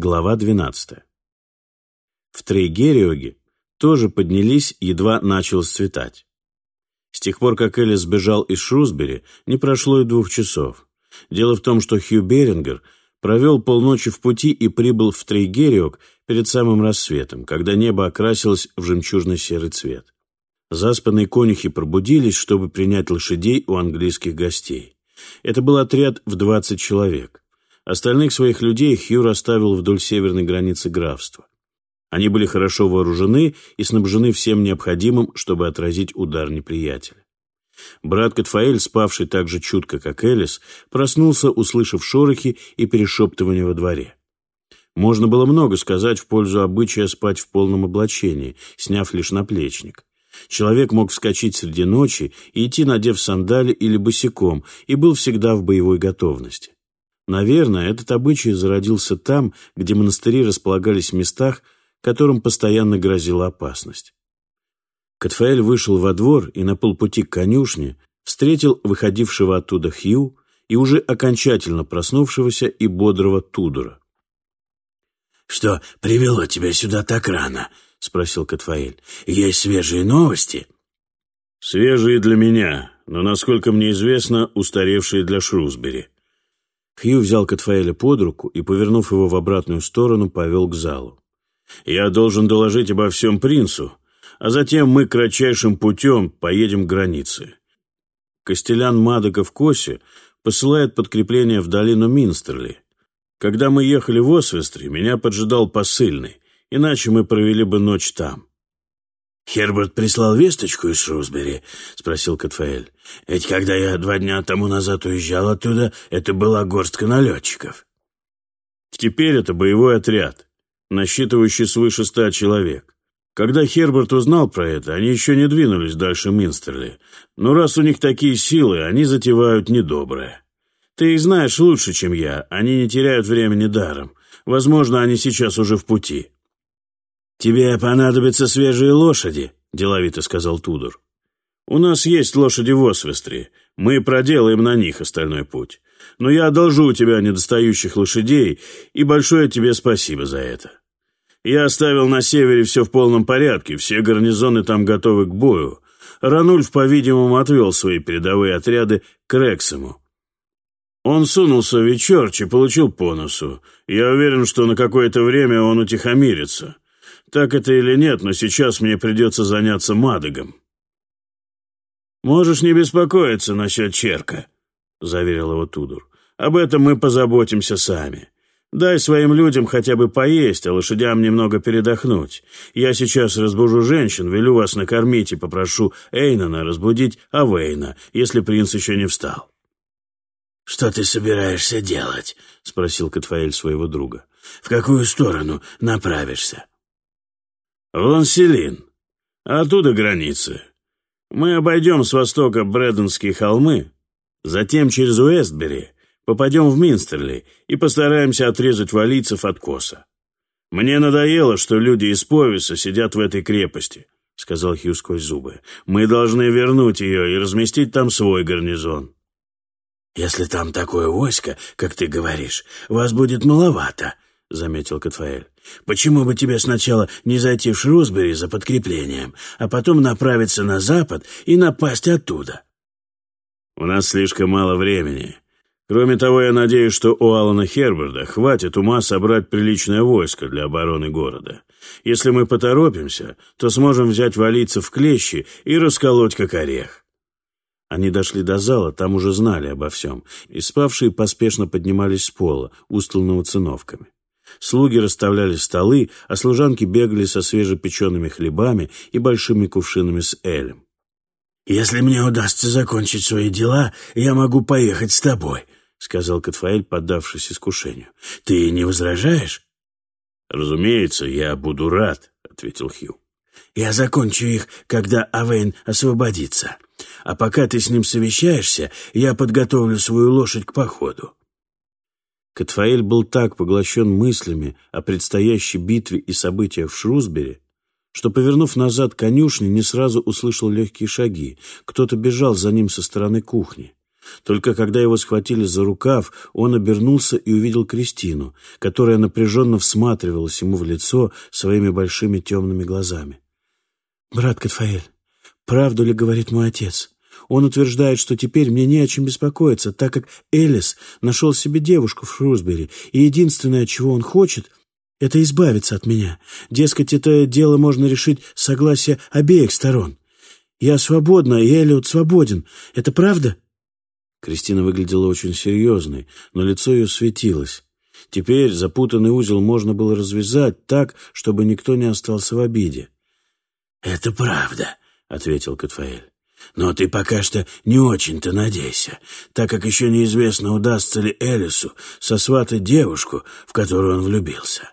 Глава 12. В Трейгериоке тоже поднялись, едва начало светать. С тех пор, как Элис сбежал из Шрусбери, не прошло и двух часов. Дело в том, что Хью Берингер провел полночи в пути и прибыл в Трейгериок перед самым рассветом, когда небо окрасилось в жемчужно-серый цвет. Заспанные конюхи пробудились, чтобы принять лошадей у английских гостей. Это был отряд в 20 человек. Остальных своих людей Хью расставил вдоль северной границы графства. Они были хорошо вооружены и снабжены всем необходимым, чтобы отразить удар неприятеля. Брат Катфаэль, спавший так же чутко, как Элис, проснулся, услышав шорохи и перешептывания во дворе. Можно было много сказать в пользу обычая спать в полном облачении, сняв лишь наплечник. Человек мог вскочить среди ночи и идти, надев сандали или босиком, и был всегда в боевой готовности. Наверное, этот обычай зародился там, где монастыри располагались в местах, которым постоянно грозила опасность. Катфаэль вышел во двор и на полпути к конюшне встретил выходившего оттуда Хью и уже окончательно проснувшегося и бодрого Тудора. «Что привело тебя сюда так рано?» — спросил Катфаэль. «Есть свежие новости?» «Свежие для меня, но, насколько мне известно, устаревшие для Шрусбери», Хью взял Катфаэля под руку и, повернув его в обратную сторону, повел к залу. «Я должен доложить обо всем принцу, а затем мы кратчайшим путем поедем к границе. Костелян Мадока в Косе посылает подкрепление в долину Минстерли. Когда мы ехали в Освестре, меня поджидал посыльный, иначе мы провели бы ночь там. «Херберт прислал весточку из Шрусбери?» — спросил Катфаэль. «Ведь когда я два дня тому назад уезжал оттуда, это была горстка налетчиков». «Теперь это боевой отряд, насчитывающий свыше ста человек. Когда Херберт узнал про это, они еще не двинулись дальше Минстерли. Но раз у них такие силы, они затевают недоброе. Ты их знаешь лучше, чем я, они не теряют времени даром. Возможно, они сейчас уже в пути». «Тебе понадобятся свежие лошади», — деловито сказал Тудор. «У нас есть лошади в Освестре. Мы проделаем на них остальной путь. Но я одолжу у тебя недостающих лошадей, и большое тебе спасибо за это. Я оставил на севере все в полном порядке, все гарнизоны там готовы к бою. Ранульф, по-видимому, отвел свои передовые отряды к Рексому. Он сунулся в Вечерч и получил по носу. Я уверен, что на какое-то время он утихомирится». Так это или нет, но сейчас мне придется заняться Мадогом. «Можешь не беспокоиться насчет Черка», — заверил его Тудор. «Об этом мы позаботимся сами. Дай своим людям хотя бы поесть, а лошадям немного передохнуть. Я сейчас разбужу женщин, велю вас накормить и попрошу Эйнона разбудить Авейна, если принц еще не встал». «Что ты собираешься делать?» — спросил Катфаэль своего друга. «В какую сторону направишься?» Ланселин. Оттуда границы. Мы обойдем с востока Брэдденские холмы, затем через Уэстбери попадем в Минстерли и постараемся отрезать валийцев от коса. Мне надоело, что люди из Повиса сидят в этой крепости, — сказал Хью сквозь зубы. Мы должны вернуть ее и разместить там свой гарнизон. Если там такое войско, как ты говоришь, вас будет маловато, — заметил Катфаэль. «Почему бы тебе сначала не зайти в Шрусбери за подкреплением, а потом направиться на запад и напасть оттуда?» «У нас слишком мало времени. Кроме того, я надеюсь, что у Алана Херберда хватит ума собрать приличное войско для обороны города. Если мы поторопимся, то сможем взять валийцев в клещи и расколоть как орех». Они дошли до зала, там уже знали обо всем, и спавшие поспешно поднимались с пола, устланного циновками. Слуги расставляли столы, а служанки бегали со свежепеченными хлебами и большими кувшинами с элем. «Если мне удастся закончить свои дела, я могу поехать с тобой», — сказал Катфаэль, поддавшись искушению. «Ты не возражаешь?» «Разумеется, я буду рад», — ответил Хью. «Я закончу их, когда Авейн освободится. А пока ты с ним совещаешься, я подготовлю свою лошадь к походу. Катфаэль был так поглощен мыслями о предстоящей битве и событиях в Шрусбери, что, повернув назад конюшни, не сразу услышал легкие шаги. Кто-то бежал за ним со стороны кухни. Только когда его схватили за рукав, он обернулся и увидел Кристину, которая напряженно всматривалась ему в лицо своими большими темными глазами. «Брат Катфаэль, правду ли говорит мой отец? Он утверждает, что теперь мне не о чем беспокоиться, так как Элис нашел себе девушку в Шрусбери, и единственное, чего он хочет, это избавиться от меня. Дескать, это дело можно решить с согласия обеих сторон. Я свободна, и Эллиот свободен. Это правда?» Кристина выглядела очень серьезной, но лицо ее светилось. Теперь запутанный узел можно было развязать так, чтобы никто не остался в обиде. «Это правда», — ответил Катфаэль. «Но ты пока что не очень-то надейся, так как еще неизвестно, удастся ли Элису сосватать девушку, в которую он влюбился.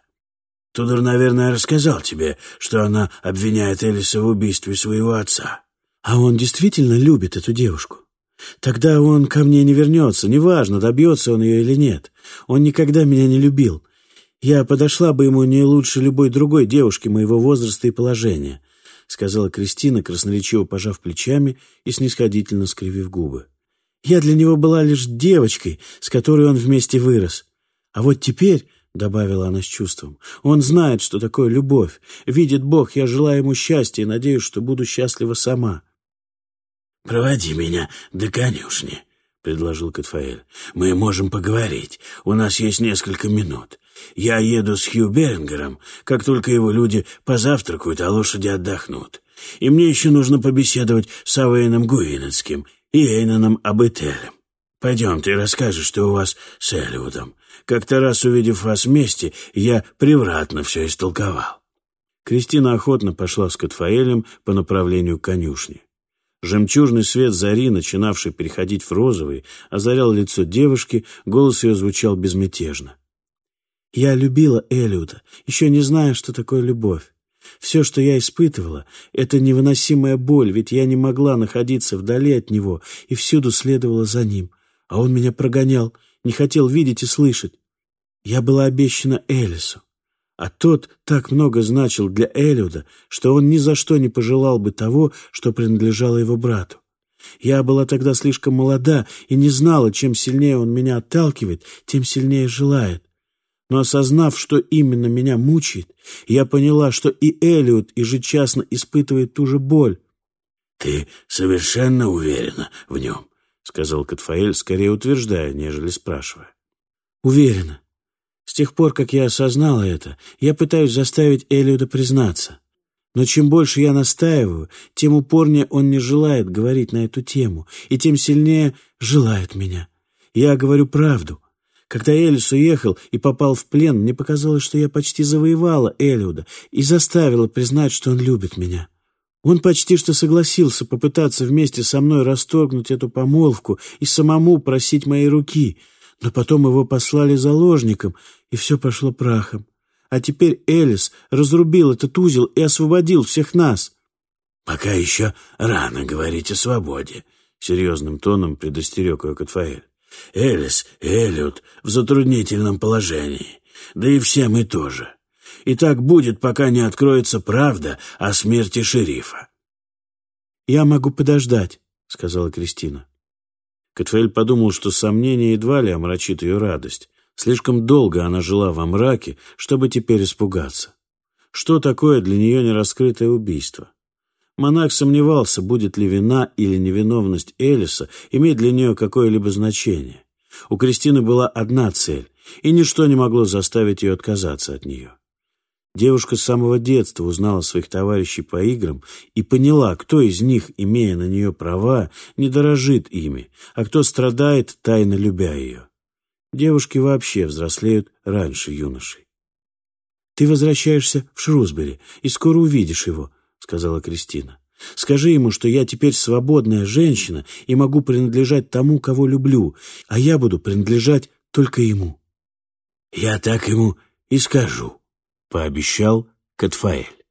Тудор, наверное, рассказал тебе, что она обвиняет Элиса в убийстве своего отца». «А он действительно любит эту девушку?» Тогда он ко мне не вернется, неважно, добьется он ее или нет. Он никогда меня не любил. Я подошла бы ему не лучше любой другой девушки моего возраста и положения, — сказала Кристина, красноречиво пожав плечами и снисходительно скривив губы. Я для него была лишь девочкой, с которой он вместе вырос. А вот теперь, — добавила она с чувством, — он знает, что такое любовь. Видит Бог, я желаю ему счастья и надеюсь, что буду счастлива сама. «Проводи меня до конюшни», — предложил Катфаэль. «Мы можем поговорить. У нас есть несколько минут. Я еду с Хью Берингером, как только его люди позавтракают, а лошади отдохнут. И мне еще нужно побеседовать с Авейном Гуинецким и Эйноном Абетелем. Пойдем, ты расскажешь, что у вас с Эллиотом. Как-то раз, увидев вас вместе, я превратно все истолковал». Кристина охотно пошла с Катфаэлем по направлению к конюшни. Жемчужный свет зари, начинавший переходить в розовый, озарял лицо девушки, голос ее звучал безмятежно. «Я любила Элиота, еще не зная, что такое любовь. Все, что я испытывала, — это невыносимая боль, ведь я не могла находиться вдали от него и всюду следовала за ним, а он меня прогонял, не хотел видеть и слышать. Я была обещана Элису. А тот так много значил для Элиода, что он ни за что не пожелал бы того, что принадлежало его брату. Я была тогда слишком молода и не знала, чем сильнее он меня отталкивает, тем сильнее желает. Но осознав, что именно меня мучает, я поняла, что и Элиот ежечасно испытывает ту же боль. — Ты совершенно уверена в нем? — сказал Катфаэль, скорее утверждая, нежели спрашивая. — Уверена. С тех пор, как я осознала это, я пытаюсь заставить Элиода признаться. Но чем больше я настаиваю, тем упорнее он не желает говорить на эту тему, и тем сильнее желает меня. Я говорю правду. Когда Элис уехал и попал в плен, мне показалось, что я почти завоевала Элиода и заставила признать, что он любит меня. Он почти что согласился попытаться вместе со мной расторгнуть эту помолвку и самому просить моей руки — но потом его послали заложником, и все пошло прахом. А теперь Элис разрубил этот узел и освободил всех нас. — Пока еще рано говорить о свободе, — серьезным тоном предостерег ее Катфаэль. — Элис и Эллиот в затруднительном положении, да и все мы тоже. И так будет, пока не откроется правда о смерти шерифа. — Я могу подождать, — сказала Кристина. Катфаэль подумал, что сомнение едва ли омрачит ее радость. Слишком долго она жила во мраке, чтобы теперь испугаться. Что такое для нее нераскрытое убийство? Монах сомневался, будет ли вина или невиновность Элиса иметь для нее какое-либо значение. У Кристины была одна цель, и ничто не могло заставить ее отказаться от нее. Девушка с самого детства узнала своих товарищей по играм и поняла, кто из них, имея на нее права, не дорожит ими, а кто страдает, тайно любя ее. Девушки вообще взрослеют раньше юношей. «Ты возвращаешься в Шрусбери и скоро увидишь его», — сказала Кристина. «Скажи ему, что я теперь свободная женщина и могу принадлежать тому, кого люблю, а я буду принадлежать только ему». «Я так ему и скажу», — пообещал Катфаэль.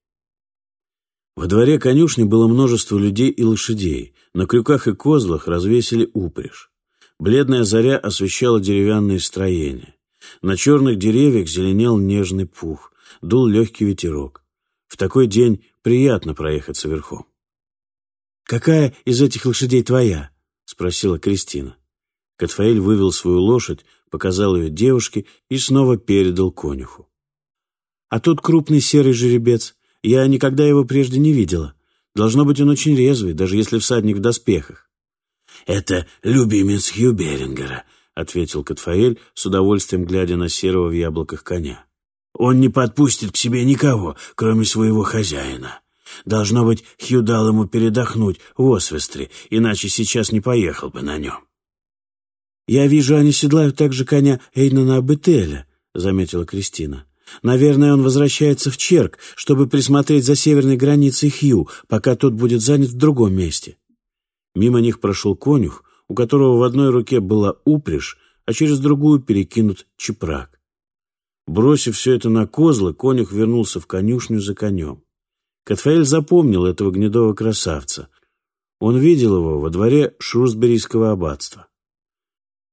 Во дворе конюшни было множество людей и лошадей. На крюках и козлах развесили упряжь. Бледная заря освещала деревянные строения. На черных деревьях зеленел нежный пух, дул легкий ветерок. В такой день приятно проехаться верхом. «Какая из этих лошадей твоя?» — спросила Кристина. Катфаэль вывел свою лошадь, показал ее девушке и снова передал конюху. «А тот крупный серый жеребец, я никогда его прежде не видела. Должно быть, он очень резвый, даже если всадник в доспехах». «Это любимец Хью Берингера», — ответил Катфаэль, с удовольствием глядя на серого в яблоках коня. «Он не подпустит к себе никого, кроме своего хозяина. Должно быть, Хью дал ему передохнуть в Освестре, иначе сейчас не поехал бы на нем». «Я вижу, они седлают также коня Эйнана Абетеля», — заметила Кристина. «Наверное, он возвращается в Черк, чтобы присмотреть за северной границей Хью, пока тот будет занят в другом месте». Мимо них прошел конюх, у которого в одной руке была упряжь, а через другую перекинут чепрак. Бросив все это на козлы, конюх вернулся в конюшню за конем. Катфаэль запомнил этого гнедого красавца. Он видел его во дворе Шрусберийского аббатства.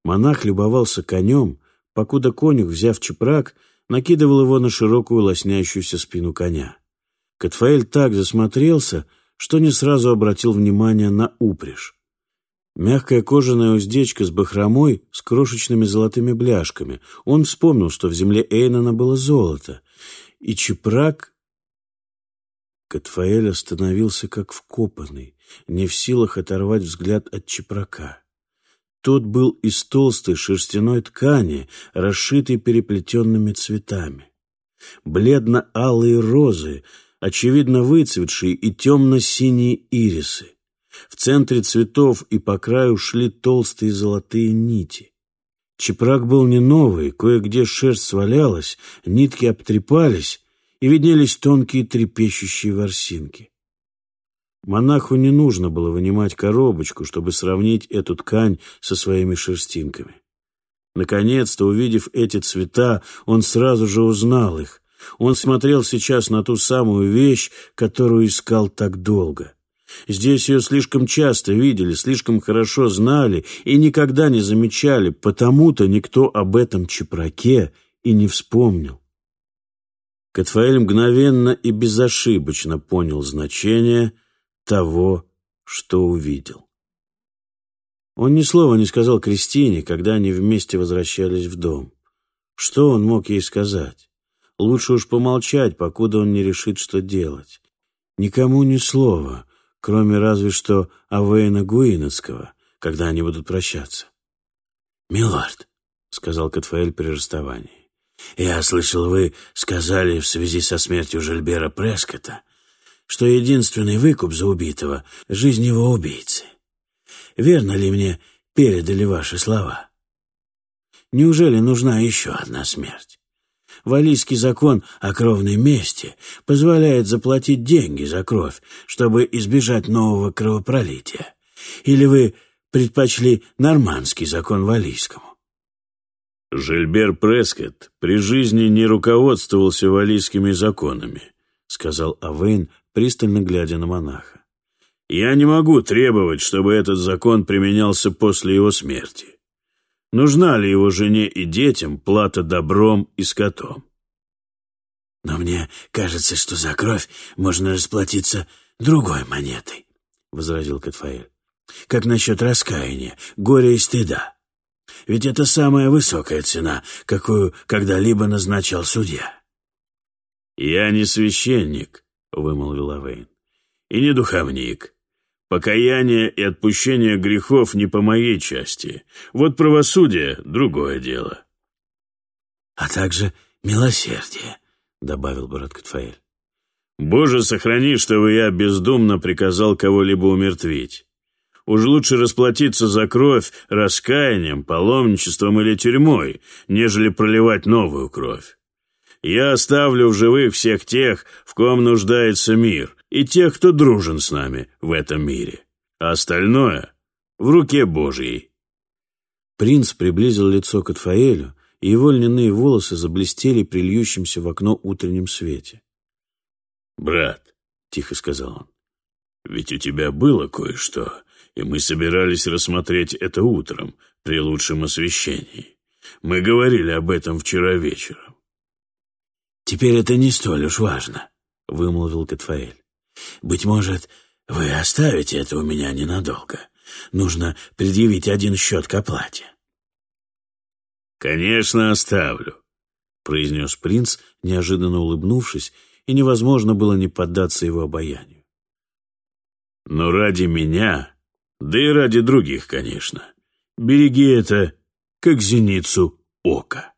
Монах любовался конем, покуда конюх, взяв чепрак, накидывал его на широкую лоснящуюся спину коня. Катфаэль так засмотрелся, что не сразу обратил внимание на упряжь. Мягкая кожаная уздечка с бахромой с крошечными золотыми бляшками. Он вспомнил, что в земле Эйнона было золото. И чепрак... Катфаэль остановился как вкопанный, не в силах оторвать взгляд от чепрака. Тот был из толстой шерстяной ткани, расшитой переплетенными цветами. Бледно-алые розы, очевидно выцветшие и темно-синие ирисы. В центре цветов и по краю шли толстые золотые нити. Чепрак был не новый, кое-где шерсть свалялась, нитки обтрепались, и виднелись тонкие трепещущие ворсинки. Монаху не нужно было вынимать коробочку, чтобы сравнить эту ткань со своими шерстинками. Наконец-то, увидев эти цвета, он сразу же узнал их. Он смотрел сейчас на ту самую вещь, которую искал так долго. Здесь ее слишком часто видели, слишком хорошо знали и никогда не замечали, потому-то никто об этом чепраке и не вспомнил. Катфаэль мгновенно и безошибочно понял значение того, что увидел. Он ни слова не сказал Кристине, когда они вместе возвращались в дом. Что он мог ей сказать? Лучше уж помолчать, покуда он не решит, что делать. Никому ни слова, кроме разве что Авейна Гуинецкого, когда они будут прощаться. «Милорд», — сказал Катфаэль при расставании, — «я слышал, вы сказали в связи со смертью Жильбера Прескота, что единственный выкуп за убитого — жизнь его убийцы. Верно ли мне передали ваши слова? Неужели нужна еще одна смерть? Валийский закон о кровной мести позволяет заплатить деньги за кровь, чтобы избежать нового кровопролития. Или вы предпочли нормандский закон валийскому? Жильбер Прескотт при жизни не руководствовался валийскими законами, сказал Авейн, пристально глядя на монаха. Я не могу требовать, чтобы этот закон применялся после его смерти. Нужна ли его жене и детям плата добром и скотом? Но мне кажется, что за кровь можно расплатиться другой монетой, — возразил Катфаэль. Как насчет раскаяния, горя и стыда? Ведь это самая высокая цена, какую когда-либо назначал судья. «Я не священник», — вымолвил Авейн, — «и не духовник. Покаяние и отпущение грехов не по моей части. Вот правосудие — другое дело. — А также милосердие, — добавил брат Катфаэль. «Боже, сохрани, чтобы я бездумно приказал кого-либо умертвить. Уж лучше расплатиться за кровь раскаянием, паломничеством или тюрьмой, нежели проливать новую кровь. Я оставлю в живых всех тех, в ком нуждается мир, и тех, кто дружен с нами в этом мире. А остальное в руке Божьей. Принц приблизил лицо к Атфаэлю, и его льняные волосы заблестели при в окно утреннем свете. «Брат», — тихо сказал он, — «ведь у тебя было кое-что, и мы собирались рассмотреть это утром при лучшем освещении. Мы говорили об этом вчера вечером». «Теперь это не столь уж важно», — вымолвил Катфаэль. Быть может, вы оставите это у меня ненадолго. Нужно предъявить один счет к оплате». «Конечно, оставлю», — произнес принц, неожиданно улыбнувшись, и невозможно было не поддаться его обаянию. «Но ради меня, да и ради других, конечно, береги это, как зеницу ока».